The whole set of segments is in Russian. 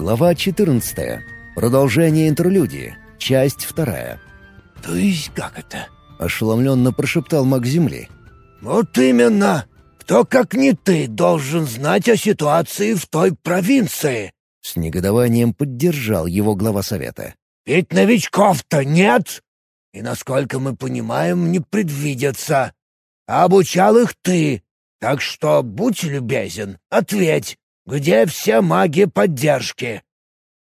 Глава 14. Продолжение интерлюдии. Часть вторая. «То есть как это?» — ошеломленно прошептал маг Земли. «Вот именно! Кто, как не ты, должен знать о ситуации в той провинции?» С негодованием поддержал его глава совета. «Ведь новичков-то нет! И, насколько мы понимаем, не предвидятся. А обучал их ты, так что будь любезен, ответь, где все маги поддержки?»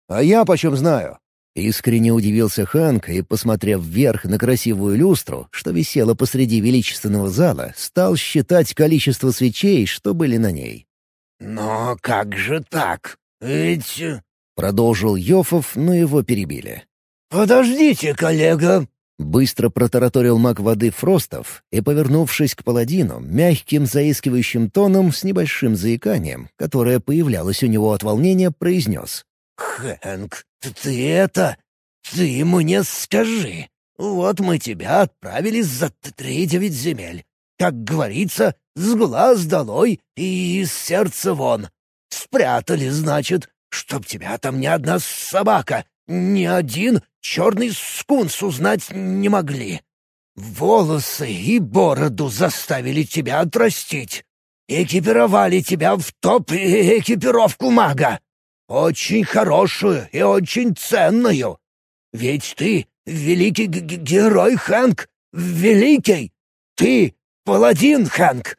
«А я почем знаю?» Искренне удивился Ханк и, посмотрев вверх на красивую люстру, что висела посреди величественного зала, стал считать количество свечей, что были на ней. «Но как же так? Ведь...» — продолжил Йофов, но его перебили. «Подождите, коллега!» Быстро протараторил маг воды Фростов и, повернувшись к паладину, мягким заискивающим тоном с небольшим заиканием, которое появлялось у него от волнения, произнес. «Хэнк, ты это... Ты мне скажи. Вот мы тебя отправили за три девять земель. Как говорится, с глаз долой и из сердца вон. Спрятали, значит, чтоб тебя там ни одна собака, ни один черный скунс узнать не могли. Волосы и бороду заставили тебя отрастить. Экипировали тебя в топ-экипировку мага. Очень хорошую и очень ценную. Ведь ты великий герой, Хэнк, великий. Ты паладин, Хэнк,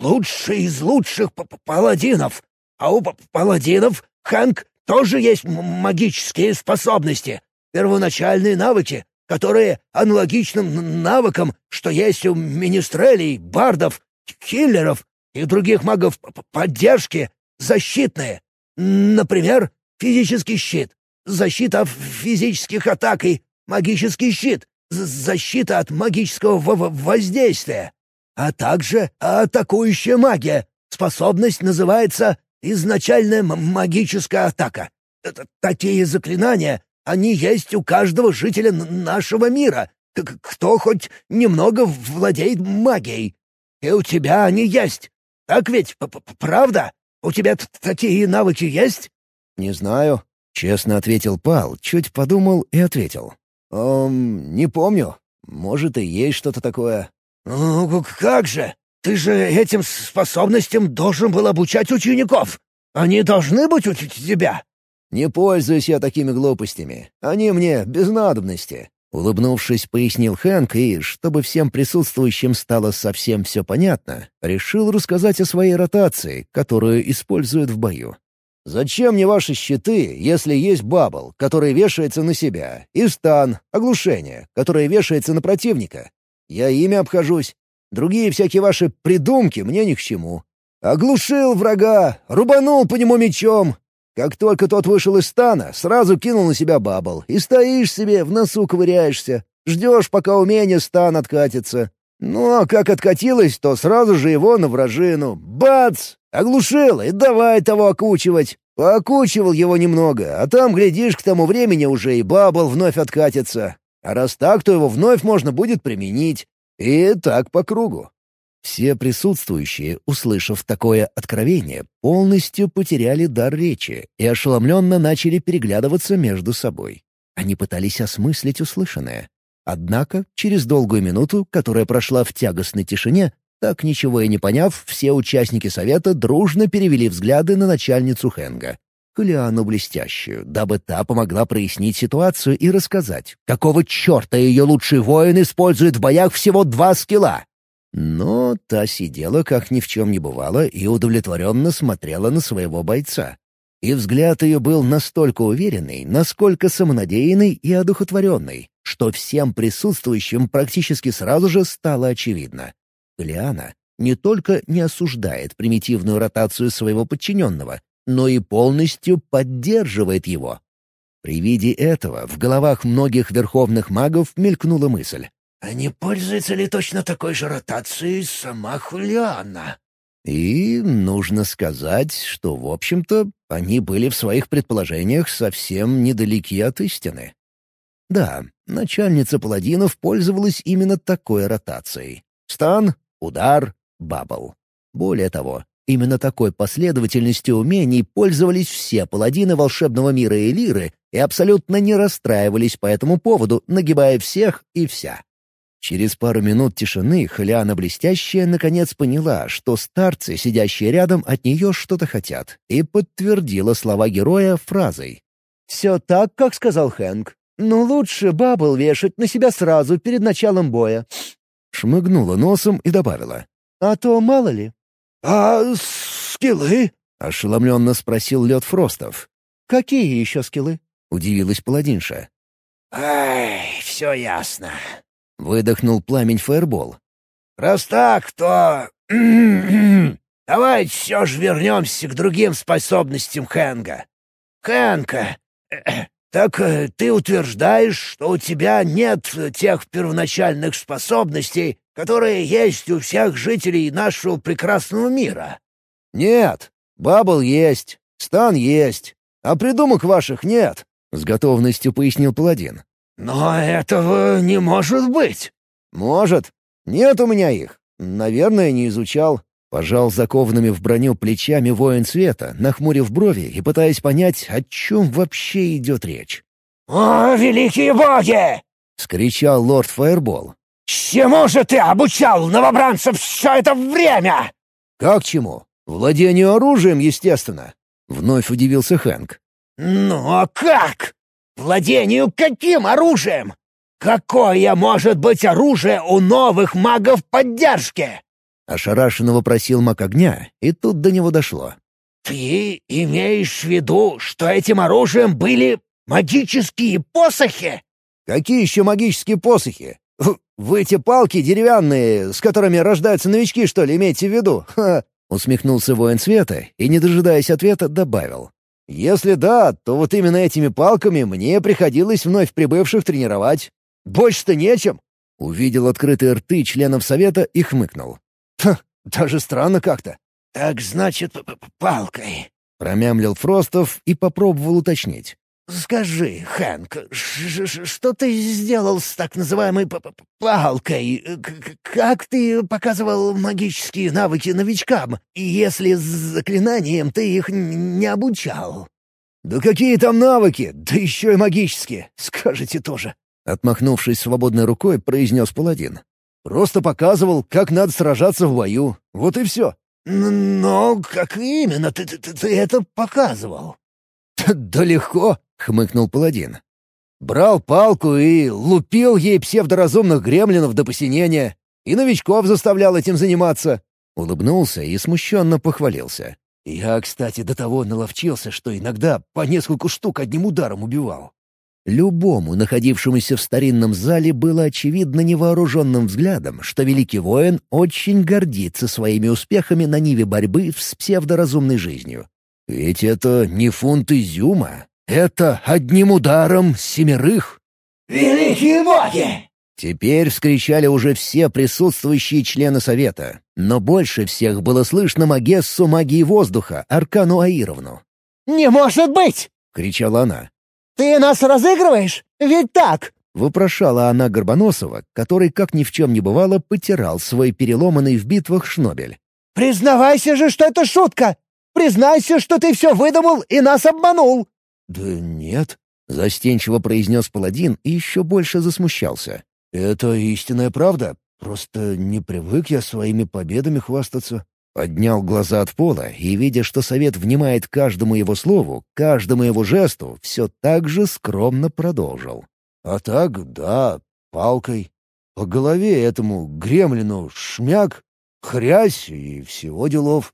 лучший из лучших паладинов. А у паладинов, Хэнк, тоже есть магические способности, первоначальные навыки, которые аналогичны навыкам, что есть у министрелей, бардов, киллеров и других магов поддержки, защитные. Например, физический щит, защита от физических атак и магический щит, защита от магического воздействия, а также атакующая магия. Способность называется изначальная магическая атака. Это такие заклинания, они есть у каждого жителя нашего мира, кто хоть немного владеет магией. И у тебя они есть. Так ведь, правда? У тебя такие навыки есть?» «Не знаю», — честно ответил Пал, чуть подумал и ответил. «Эм, не помню. Может, и есть что-то такое». «Ну, как же? Ты же этим способностям должен был обучать учеников. Они должны быть у тебя». «Не пользуюсь я такими глупостями. Они мне без надобности», Улыбнувшись, пояснил Хэнк и, чтобы всем присутствующим стало совсем все понятно, решил рассказать о своей ротации, которую используют в бою. «Зачем мне ваши щиты, если есть bubble, который вешается на себя, и stun, оглушение, которое вешается на противника? Я ими обхожусь. Другие всякие ваши придумки мне ни к чему. Оглушил врага, рубанул по нему мечом, как только тот вышел из стана, сразу кинул на себя бабл. И стоишь себе, в носу ковыряешься. Ждешь, пока умение stun откатится. Ну, а как откатилось, то сразу же его на вражину. Бац! Оглушил, и давай того окучивать. Поокучивал его немного, а там, глядишь, к тому времени уже и bubble вновь откатится. А раз так, то его вновь можно будет применить. И так по кругу. Все присутствующие, услышав такое откровение, полностью потеряли дар речи и ошеломленно начали переглядываться между собой. Они пытались осмыслить услышанное. Однако, через долгую минуту, которая прошла в тягостной тишине, так ничего и не поняв, все участники совета дружно перевели взгляды на начальницу Хенга, Калиану Блестящую, дабы та помогла прояснить ситуацию и рассказать, какого черта ее лучший воин использует в боях всего два скилла. Но та сидела, как ни в чем не бывало, и удовлетворенно смотрела на своего бойца. И взгляд ее был настолько уверенный, насколько самонадеянный и одухотворенный, что всем присутствующим практически сразу же стало очевидно. Лиана не только не осуждает примитивную ротацию своего подчиненного, но и полностью поддерживает его. При виде этого в головах многих верховных магов мелькнула мысль. А не пользуется ли точно такой же ротацией сама Хулиана? И нужно сказать, что, в общем-то, они были в своих предположениях совсем недалеки от истины. Да, начальница паладинов пользовалась именно такой ротацией. Стан, удар, bubble. Более того, Именно такой последовательностью умений пользовались все паладины волшебного мира и лиры и абсолютно не расстраивались по этому поводу, нагибая всех и вся. Через пару минут тишины Халиана Блестящая наконец поняла, что старцы, сидящие рядом, от нее что-то хотят, и подтвердила слова героя фразой. «Все так, как сказал Хэнк. Но лучше bubble вешать на себя сразу перед началом боя». Шмыгнула носом и добавила. «А то мало ли». «А скиллы?» — ошеломленно спросил Лед Фростов. «Какие еще скиллы?» — удивилась паладинша. «Ай, все ясно. — выдохнул пламень фаербол. «Раз так, то... Давайте все же вернемся к другим способностям Хэнга. Хэнка, так э, ты утверждаешь, что у тебя нет тех первоначальных способностей, которые есть у всех жителей нашего прекрасного мира?» «Нет, Бабл есть, Стан есть, а придумок ваших нет», — с готовностью пояснил паладин. «Но этого не может быть!» «Может. Нет у меня их. Наверное, не изучал». Пожал закованными в броню плечами воин света, нахмурив брови и пытаясь понять, о чем вообще идет речь. «О, великие боги!» — скричал лорд Фаербол. «Чему же ты обучал новобранцев все это время?» «Как чему? Владению оружием, естественно», — вновь удивился Хэнк. «Ну а как? Владению каким оружием? Какое может быть оружие у новых магов поддержки?» Ошарашенно вопросил маг огня, и тут до него дошло. «Ты имеешь в виду, что этим оружием были магические посохи?» «Какие еще магические посохи? Вы эти палки деревянные, с которыми рождаются новички, что ли, имеете в виду?» Ха! Усмехнулся воин света и, не дожидаясь ответа, добавил. Если да, то вот именно этими палками мне приходилось вновь прибывших тренировать. Больше-то нечем. Увидел открытые рты членов совета и хмыкнул. Ха, даже странно как-то. «Так значит, палкой», — промямлил Фростов и попробовал уточнить. «Скажи, Хэнк, что ты сделал с так называемой палкой? Как ты показывал магические навыки новичкам, если с заклинанием ты их не обучал?» «Да какие там навыки? Да еще и магические! Скажете тоже!» Отмахнувшись свободной рукой, произнес паладин. «Просто показывал, как надо сражаться в бою. Вот и все». «Но как именно ты, ты, ты это показывал?» «Да легко. — хмыкнул паладин. «Брал палку и лупил ей псевдоразумных гремлинов до посинения, и новичков заставлял этим заниматься». Улыбнулся и смущенно похвалился. «Я, кстати, до того наловчился, что иногда по нескольку штук одним ударом убивал». Любому, находившемуся в старинном зале, было очевидно невооруженным взглядом, что великий воин очень гордится своими успехами на ниве борьбы с псевдоразумной жизнью. Ведь это не фунт изюма, это одним ударом семерых. «Великие боги!» Теперь вскричали уже все присутствующие члены Совета, но больше всех было слышно Магессу магии воздуха, Аркану Аировну. «Не может быть!» — кричала она. «Ты нас разыгрываешь? Ведь так!» — вопрошала она Горбоносова, который, как ни в чем не бывало, потирал свой переломанный в битвах шнобель. «Признавайся же, что это шутка! Признайся, что ты все выдумал и нас обманул!» «Да нет», — застенчиво произнес паладин и еще больше засмущался. «Это истинная правда. Просто не привык я своими победами хвастаться». Поднял глаза от пола и, видя, что совет внимает каждому его слову, каждому его жесту, все так же скромно продолжил. «А так, да, палкой. По голове этому гремлину шмяк, хрясь и всего делов.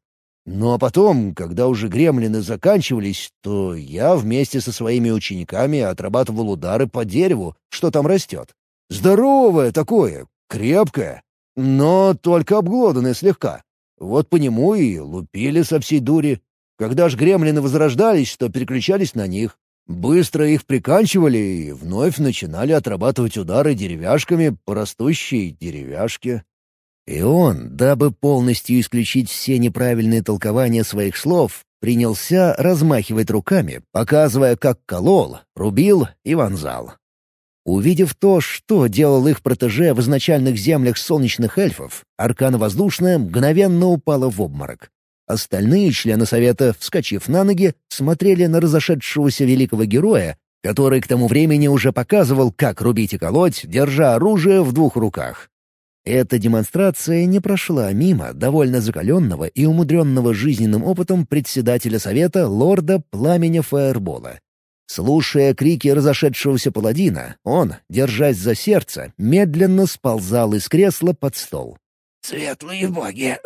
Ну а потом, когда уже гремлины заканчивались, то я вместе со своими учениками отрабатывал удары по дереву, что там растет. Здоровое такое, крепкое, но только обглоданное слегка. Вот по нему и лупили со всей дури. Когда ж гремлины возрождались, то переключались на них. Быстро их приканчивали и вновь начинали отрабатывать удары деревяшками по растущей деревяшке. И он, дабы полностью исключить все неправильные толкования своих слов, принялся размахивать руками, показывая, как колол, рубил и вонзал. Увидев то, что делал их протеже в изначальных землях солнечных эльфов, аркана воздушная мгновенно упала в обморок. Остальные члены совета, вскочив на ноги, смотрели на разошедшегося великого героя, который к тому времени уже показывал, как рубить и колоть, держа оружие в двух руках. Эта демонстрация не прошла мимо довольно закаленного и умудренного жизненным опытом председателя совета лорда Пламени Фаербола. Слушая крики разошедшегося паладина, он, держась за сердце, медленно сползал из кресла под стол. «Светлые боги!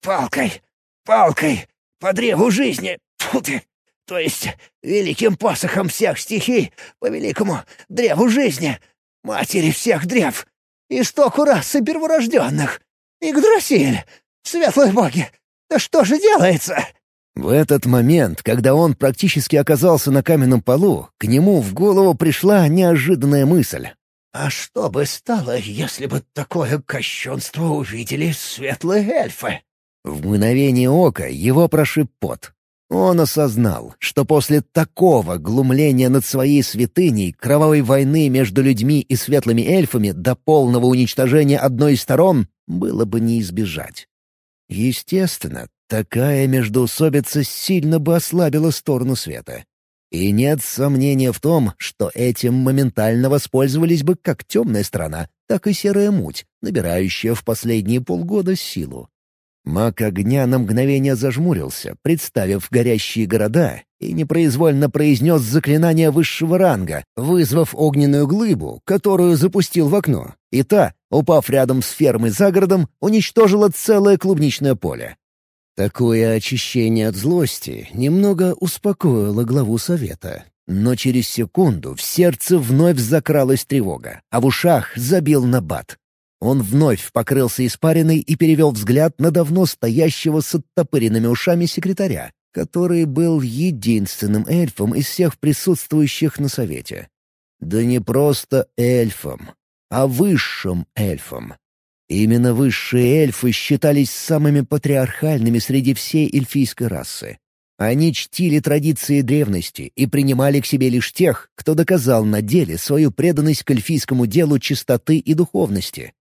Палкой! Палкой! По древу жизни! Фу ты! То есть великим посохом всех стихий, по великому древу жизни, матери всех древ, истоку расы перворожденных, Игдрасиль! Светлые боги! Да что же делается?» В этот момент, когда он практически оказался на каменном полу, к нему в голову пришла неожиданная мысль. «А что бы стало, если бы такое кощунство увидели светлые эльфы?» В мгновение ока его прошиб пот. Он осознал, что после такого глумления над своей святыней, кровавой войны между людьми и светлыми эльфами до полного уничтожения одной из сторон было бы не избежать. Естественно, такая междоусобица сильно бы ослабила сторону света. И нет сомнения в том, что этим моментально воспользовались бы как темная сторона, так и серая муть, набирающая в последние полгода силу. Маг огня на мгновение зажмурился, представив горящие города, и непроизвольно произнес заклинание высшего ранга, вызвав огненную глыбу, которую запустил в окно, и та, упав рядом с фермой за городом, уничтожила целое клубничное поле. Такое очищение от злости немного успокоило главу совета. Но через секунду в сердце вновь закралась тревога, а в ушах забил набат. Он вновь покрылся испариной и перевел взгляд на давно стоящего с оттопыренными ушами секретаря, который был единственным эльфом из всех присутствующих на совете. Да не просто эльфом, а высшим эльфом. Именно высшие эльфы считались самыми патриархальными среди всей эльфийской расы. Они чтили традиции древности и принимали к себе лишь тех, кто доказал на деле свою преданность к эльфийскому делу чистоты и духовности,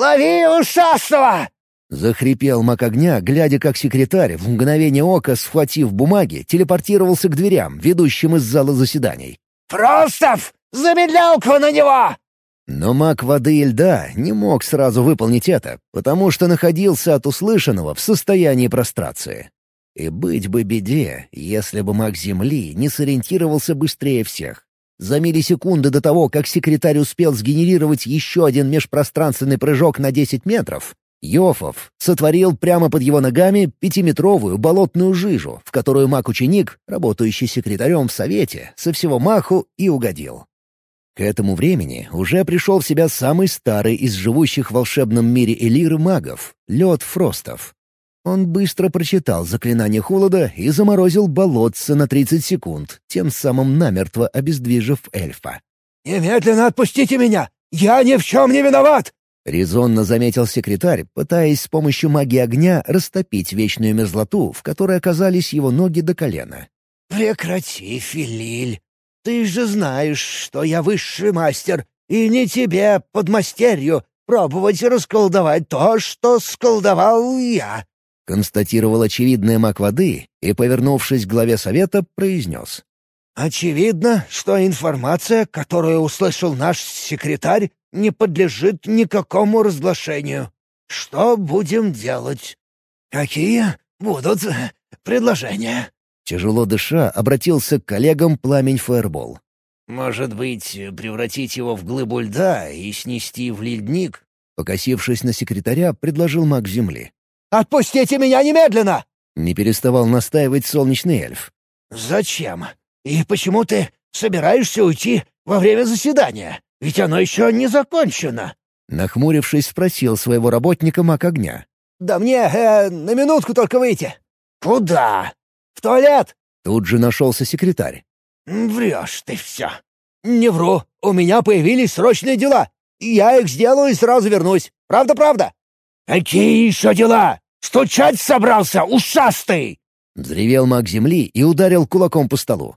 «Лови ушастого!» — захрипел маг огня, глядя, как секретарь, в мгновение ока, схватив бумаги, телепортировался к дверям, ведущим из зала заседаний. «Простов! Замедлялку на него!» Но маг воды и льда не мог сразу выполнить это, потому что находился от услышанного в состоянии прострации. И быть бы беде, если бы маг Земли не сориентировался быстрее всех. За миллисекунды до того, как секретарь успел сгенерировать еще один межпространственный прыжок на 10 метров, Йофов сотворил прямо под его ногами пятиметровую болотную жижу, в которую маг-ученик, работающий секретарем в совете, со всего маху и угодил. К этому времени уже пришел в себя самый старый из живущих в волшебном мире Элиры магов — Лед Фростов. Он быстро прочитал заклинание холода и заморозил болотце на 30 секунд, тем самым намертво обездвижив эльфа. «Немедленно отпустите меня! Я ни в чем не виноват!» — резонно заметил секретарь, пытаясь с помощью магии огня растопить вечную мерзлоту, в которой оказались его ноги до колена. «Прекрати, Филиль. Ты же знаешь, что я высший мастер, и не тебе, подмастерью, пробовать расколдовать то, что сколдовал я констатировал очевидный маг воды и, повернувшись к главе совета, произнес. «Очевидно, что информация, которую услышал наш секретарь, не подлежит никакому разглашению. Что будем делать? Какие будут предложения?» Тяжело дыша, обратился к коллегам пламень Фаербол. «Может быть, превратить его в глыбу льда и снести в ледник?» Покосившись на секретаря, предложил маг Земли. Отпустите меня немедленно!» — не переставал настаивать солнечный эльф. «Зачем? И почему ты собираешься уйти во время заседания? Ведь оно еще не закончено!» Нахмурившись, спросил своего работника маг огня. «Да мне э, на минутку только выйти». «Куда? В туалет?» Тут же нашелся секретарь. «Врешь ты все». «Не вру. У меня появились срочные дела. Я их сделаю и сразу вернусь. Правда-правда?» «Какие еще дела? Стучать собрался, ушастый!» Взревел маг земли и ударил кулаком по столу.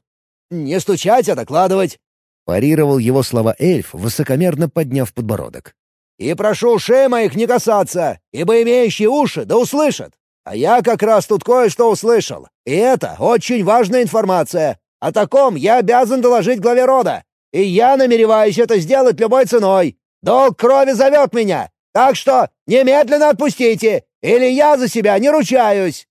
«Не стучать, а докладывать!» Парировал его слова эльф, высокомерно подняв подбородок. «И прошу ушей моих не касаться, ибо имеющие уши да услышат!» А я как раз тут кое-что услышал. И это очень важная информация. О таком я обязан доложить главе рода. И я намереваюсь это сделать любой ценой. Долг крови зовет меня. Так что немедленно отпустите, или я за себя не ручаюсь!»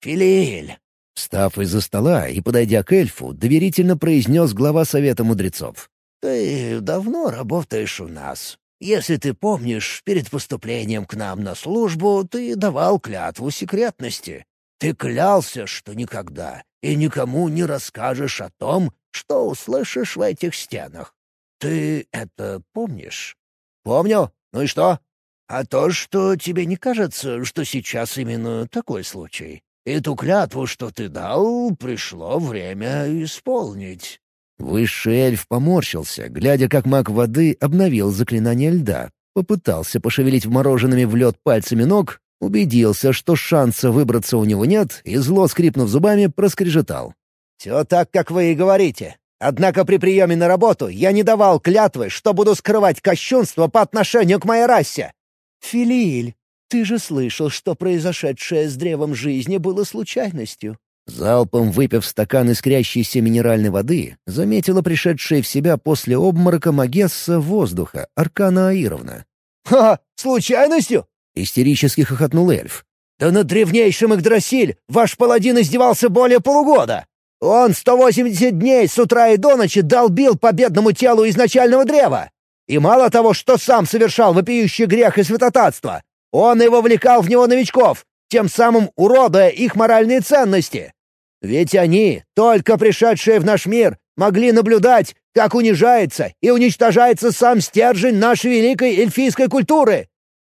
«Филиэль!» Встав из-за стола и подойдя к эльфу, доверительно произнес глава Совета Мудрецов. «Ты давно работаешь у нас. Если ты помнишь, перед поступлением к нам на службу ты давал клятву секретности. Ты клялся, что никогда и никому не расскажешь о том, что услышишь в этих стенах. Ты это помнишь?» «Помню. Ну и что?» «А то, что тебе не кажется, что сейчас именно такой случай. Эту клятву, что ты дал, пришло время исполнить». Высший эльф поморщился, глядя, как маг воды обновил заклинание льда, попытался пошевелить вмороженными в лед пальцами ног, убедился, что шанса выбраться у него нет, и зло, скрипнув зубами, проскрежетал. «Все так, как вы и говорите. Однако при приеме на работу я не давал клятвы, что буду скрывать кощунство по отношению к моей расе». «Филииль, ты же слышал, что произошедшее с древом жизни было случайностью. Залпом выпив стакан искрящейся минеральной воды, заметила пришедшая в себя после обморока Магесса воздуха Аркана Аировна. «Ха! Случайностью?» — истерически хохотнул эльф. «Да на древнейшем Игдрасиль ваш паладин издевался более полугода! Он 180 дней с утра и до ночи долбил победному телу изначального древа! И мало того, что сам совершал вопиющий грех и святотатство, он и вовлекал в него новичков, тем самым уродуя их моральные ценности. Ведь они, только пришедшие в наш мир, могли наблюдать, как унижается и уничтожается сам стержень нашей великой эльфийской культуры.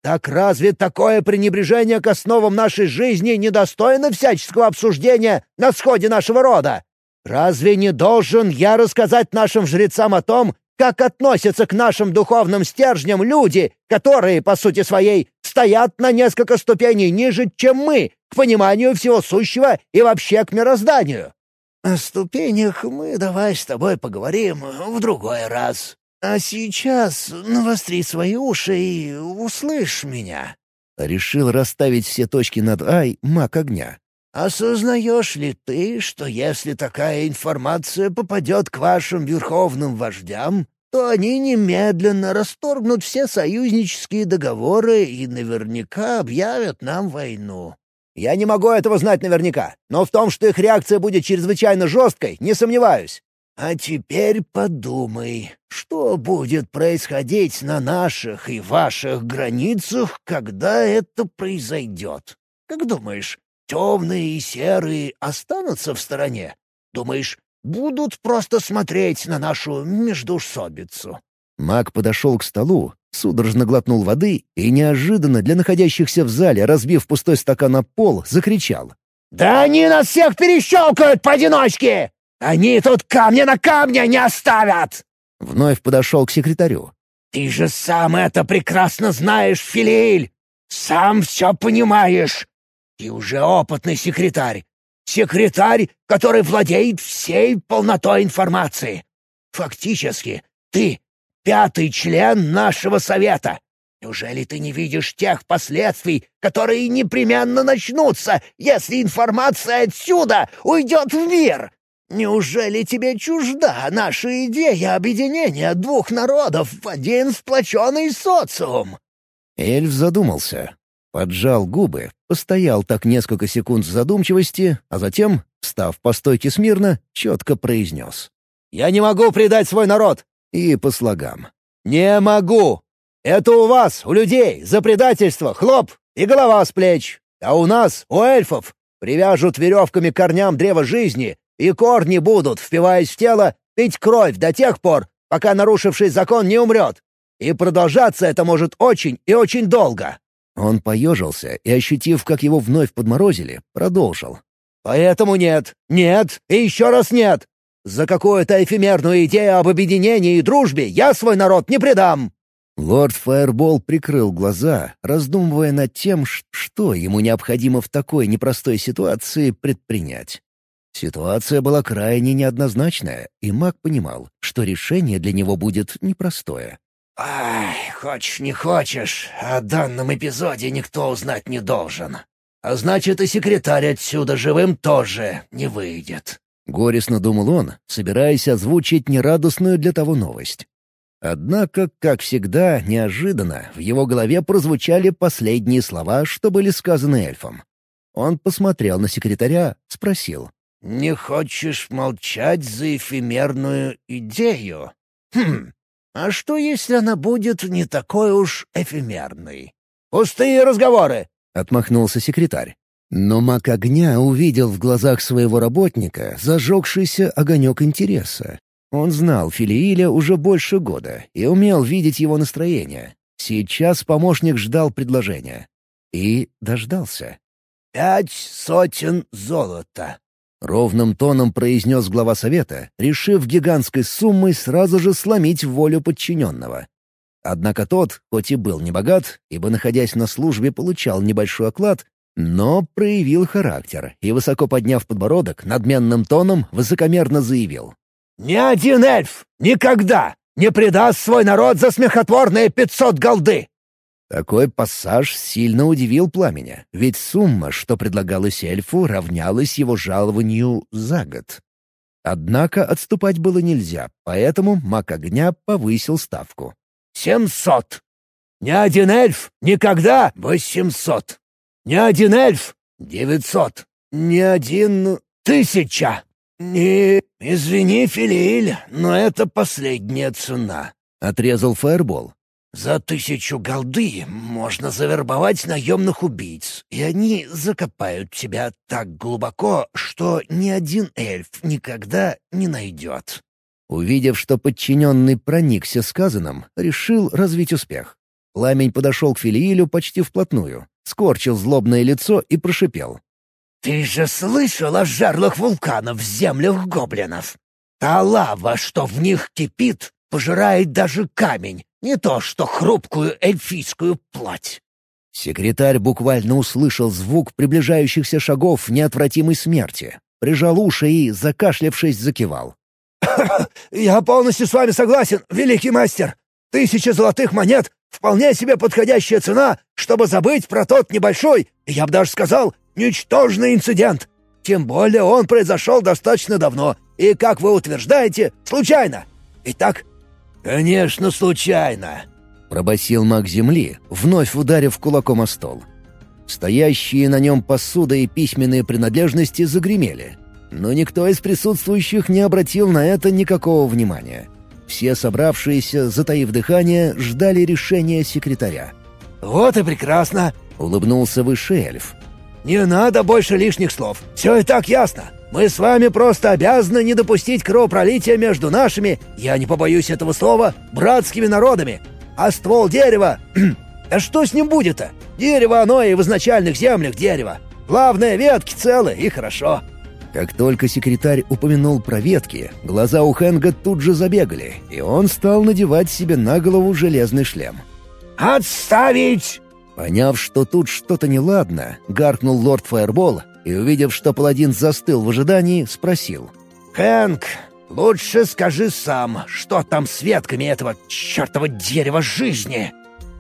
Так разве такое пренебрежение к основам нашей жизни недостойно всяческого обсуждения на сходе нашего рода? Разве не должен я рассказать нашим жрецам о том, как относятся к нашим духовным стержням люди, которые, по сути своей, стоят на несколько ступеней ниже, чем мы, к пониманию всего сущего и вообще к мирозданию. О ступенях мы давай с тобой поговорим в другой раз. А сейчас навостри свои уши и услышь меня». Решил расставить все точки над «ай» маг огня. «Осознаешь ли ты, что если такая информация попадет к вашим верховным вождям, то они немедленно расторгнут все союзнические договоры и наверняка объявят нам войну?» «Я не могу этого знать наверняка, но в том, что их реакция будет чрезвычайно жесткой, не сомневаюсь. А теперь подумай, что будет происходить на наших и ваших границах, когда это произойдет? Как думаешь, Темные и серые останутся в стороне? Думаешь, будут просто смотреть на нашу междуусобицу?» Маг подошел к столу, судорожно глотнул воды и неожиданно для находящихся в зале, разбив пустой стакан на пол, закричал. «Да они нас всех перещелкают поодиночке! Они тут камня на камне не оставят!» Вновь подошел к секретарю. «Ты же сам это прекрасно знаешь, Филииль! Сам все понимаешь! Ты уже опытный секретарь. Секретарь, который владеет всей полнотой информации. Фактически, ты — пятый член нашего совета. Неужели ты не видишь тех последствий, которые непременно начнутся, если информация отсюда уйдет в мир? Неужели тебе чужда наша идея объединения двух народов в один сплоченный социум?» Эльф задумался, Поджал губы, постоял так несколько секунд в задумчивости, а затем, встав по стойке смирно, четко произнес. «Я не могу предать свой народ!» И по слогам. «Не могу! Это у вас, у людей, за предательство, хлоп и голова с плеч. А у нас, у эльфов, привяжут веревками корням древа жизни, и корни будут, впиваясь в тело, пить кровь до тех пор, пока нарушивший закон не умрет. И продолжаться это может очень и очень долго. Он поежился и, ощутив, как его вновь подморозили, продолжил. «Поэтому нет, нет и еще раз нет. За какую-то эфемерную идею об объединении и дружбе я свой народ не предам!» Лорд Фаербол прикрыл глаза, раздумывая над тем, что ему необходимо в такой непростой ситуации предпринять. Ситуация была крайне неоднозначная, и маг понимал, что решение для него будет непростое. «Ай, хочешь не хочешь, о данном эпизоде никто узнать не должен. А значит, и секретарь отсюда живым тоже не выйдет». Горестно думал он, собираясь озвучить нерадостную для того новость. Однако, как всегда, неожиданно в его голове прозвучали последние слова, что были сказаны эльфом. Он посмотрел на секретаря, спросил. «Не хочешь молчать за эфемерную идею? Хм, а что, если она будет не такой уж эфемерной?» «Пустые разговоры!» — отмахнулся секретарь. Но маг огня увидел в глазах своего работника зажегшийся огонек интереса. Он знал Филииля уже больше года и умел видеть его настроение. Сейчас помощник ждал предложения. И дождался. «Пять сотен золота», — ровным тоном произнес глава совета, решив гигантской суммой сразу же сломить волю подчиненного. Однако тот, хоть и был небогат, ибо, находясь на службе, получал небольшой оклад, но проявил характер и, высоко подняв подбородок, надменным тоном высокомерно заявил. «Ни один эльф никогда не предаст свой народ за смехотворные пятьсот голды!» Такой пассаж сильно удивил пламеня, ведь сумма, что предлагалась эльфу, равнялась его жалованию за год. Однако отступать было нельзя, поэтому маг огня повысил ставку. «Семьсот! Ни один эльф никогда восемьсот!» Ни один эльф — девятьсот. Ни один — тысяча. Не, извини, Филиль, но это последняя цена», — отрезал Фаербол. «За тысячу голды можно завербовать наемных убийц, и они закопают тебя так глубоко, что ни один эльф никогда не найдет». Увидев, что подчиненный проникся сказанным, решил развить успех. Пламень подошел к Филиилю почти вплотную, скорчил злобное лицо и прошипел. «Ты же слышал о жерлах вулканов в землях гоблинов? Та лава, что в них кипит, пожирает даже камень, не то что хрупкую эльфийскую плоть». Секретарь буквально услышал звук приближающихся шагов неотвратимой смерти, прижал уши и, закашлявшись, закивал. «Я полностью с вами согласен, великий мастер. Тысяча золотых монет Вполне себе подходящая цена, чтобы забыть про тот небольшой, я бы даже сказал, ничтожный инцидент. Тем более он произошел достаточно давно, и, как вы утверждаете, случайно. Итак, «Конечно, случайно», — пробасил маг земли, вновь ударив кулаком о стол. Стоящие на нем посуда и письменные принадлежности загремели. Но никто из присутствующих не обратил на это никакого внимания. Все собравшиеся, затаив дыхание, ждали решения секретаря. «Вот и прекрасно!» — улыбнулся высший эльф. «Не надо больше лишних слов. Все и так ясно. Мы с вами просто обязаны не допустить кровопролития между нашими, я не побоюсь этого слова, братскими народами. А ствол дерева... а что с ним будет-то? Дерево оно и в изначальных землях дерево. Главное, ветки целы и хорошо. Как только секретарь упомянул про ветки, глаза у Хэнга тут же забегали, и он стал надевать себе на голову железный шлем. «Отставить!» Поняв, что тут что-то неладно, гаркнул лорд Фаербол и, увидев, что паладин застыл в ожидании, спросил. «Хэнк, лучше скажи сам, что там с ветками этого чертова дерева жизни?»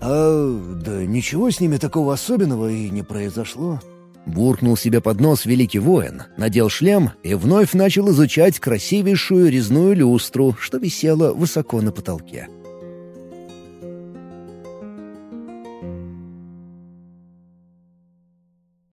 «А, да ничего с ними такого особенного и не произошло», Буркнул себе под нос великий воин, надел шлем и вновь начал изучать красивейшую резную люстру, что висела высоко на потолке.